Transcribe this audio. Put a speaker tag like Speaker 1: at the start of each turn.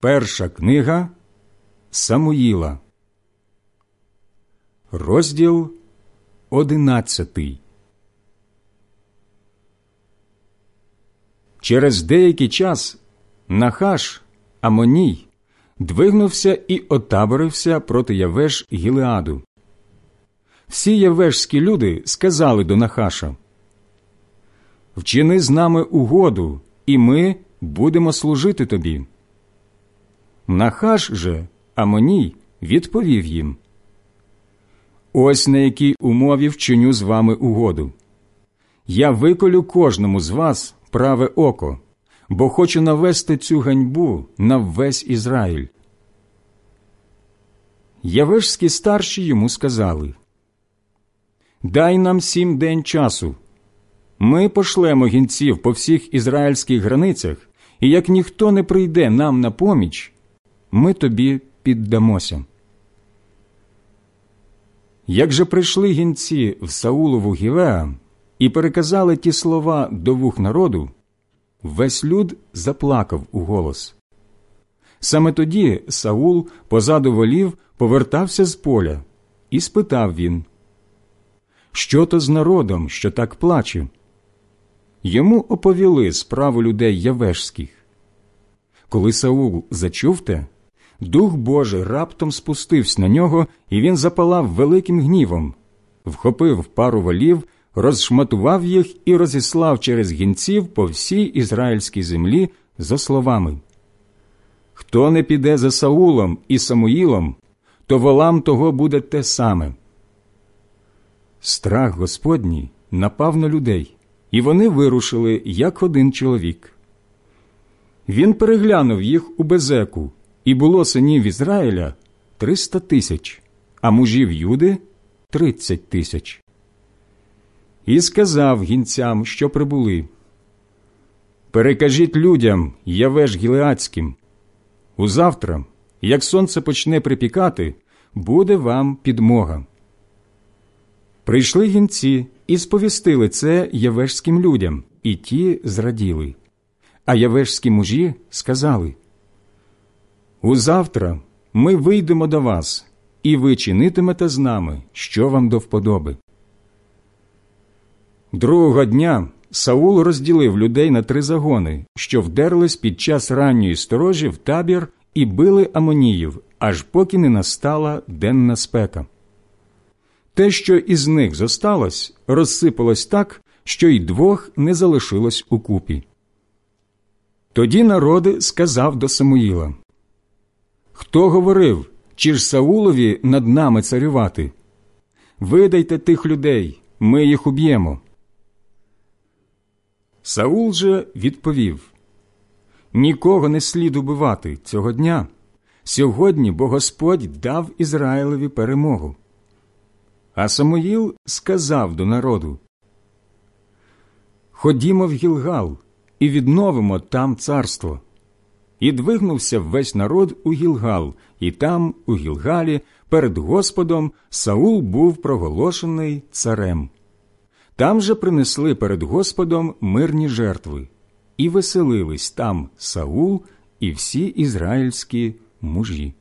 Speaker 1: Перша книга Самуїла, розділ одинадцятий. Через деякий час Нахаш Амоній двигнувся і отаборився проти Явеш Гілеаду. Всі явешські люди сказали до Нахаша Вчини з нами угоду, і ми будемо служити тобі. Нахаш же, Амоній, відповів їм Ось на якій умові вчиню з вами угоду. Я виколю кожному з вас праве око, бо хочу навести цю ганьбу на весь Ізраїль. Явешські старші йому сказали Дай нам сім день часу. Ми пошлемо гінців по всіх ізраїльських границях, і як ніхто не прийде нам на поміч, ми тобі піддамося. Як же прийшли гінці в Саулову Гівеа і переказали ті слова до вух народу, весь люд заплакав у голос. Саме тоді Саул позаду волів повертався з поля, і спитав він, Що то з народом, що так плаче? Йому оповіли справу людей явешських. Коли Саул зачув те, Дух Божий раптом спустився на нього, і він запалав великим гнівом, вхопив пару валів, розшматував їх і розіслав через гінців по всій ізраїльській землі за словами Хто не піде за Саулом і Самуїлом, то волам того буде те саме. Страх Господній напав на людей, і вони вирушили, як один чоловік. Він переглянув їх у безеку, і було синів Ізраїля триста тисяч, а мужів Юди тридцять тисяч. І сказав гінцям, що прибули. Перекажіть людям, явеш гілеацьким. Узавтра, як сонце почне припікати, буде вам підмога. Прийшли гінці і сповістили це явешським людям, і ті зраділи. А явешські мужі сказали Узавтра ми вийдемо до вас, і ви чинитимете з нами, що вам до вподоби. Другого дня Саул розділив людей на три загони, що вдерлись під час ранньої сторожі в табір і били амоніїв, аж поки не настала денна спека. Те, що із них зосталось, розсипалось так, що й двох не залишилось укупі. Тоді народи сказав до Самуїла Хто говорив, чи ж Саулові над нами царювати? Видайте тих людей, ми їх уб'ємо. Саул же відповів Нікого не слід убивати цього дня. Сьогодні бо Господь дав Ізраїлеві перемогу. А Самуїл сказав до народу Ходімо в Гілгал і відновимо там царство. І двигнувся весь народ у Гілгал, і там, у Гілгалі, перед Господом Саул був проголошений царем. Там же принесли перед Господом мирні жертви, і веселились там Саул і всі ізраїльські мужі.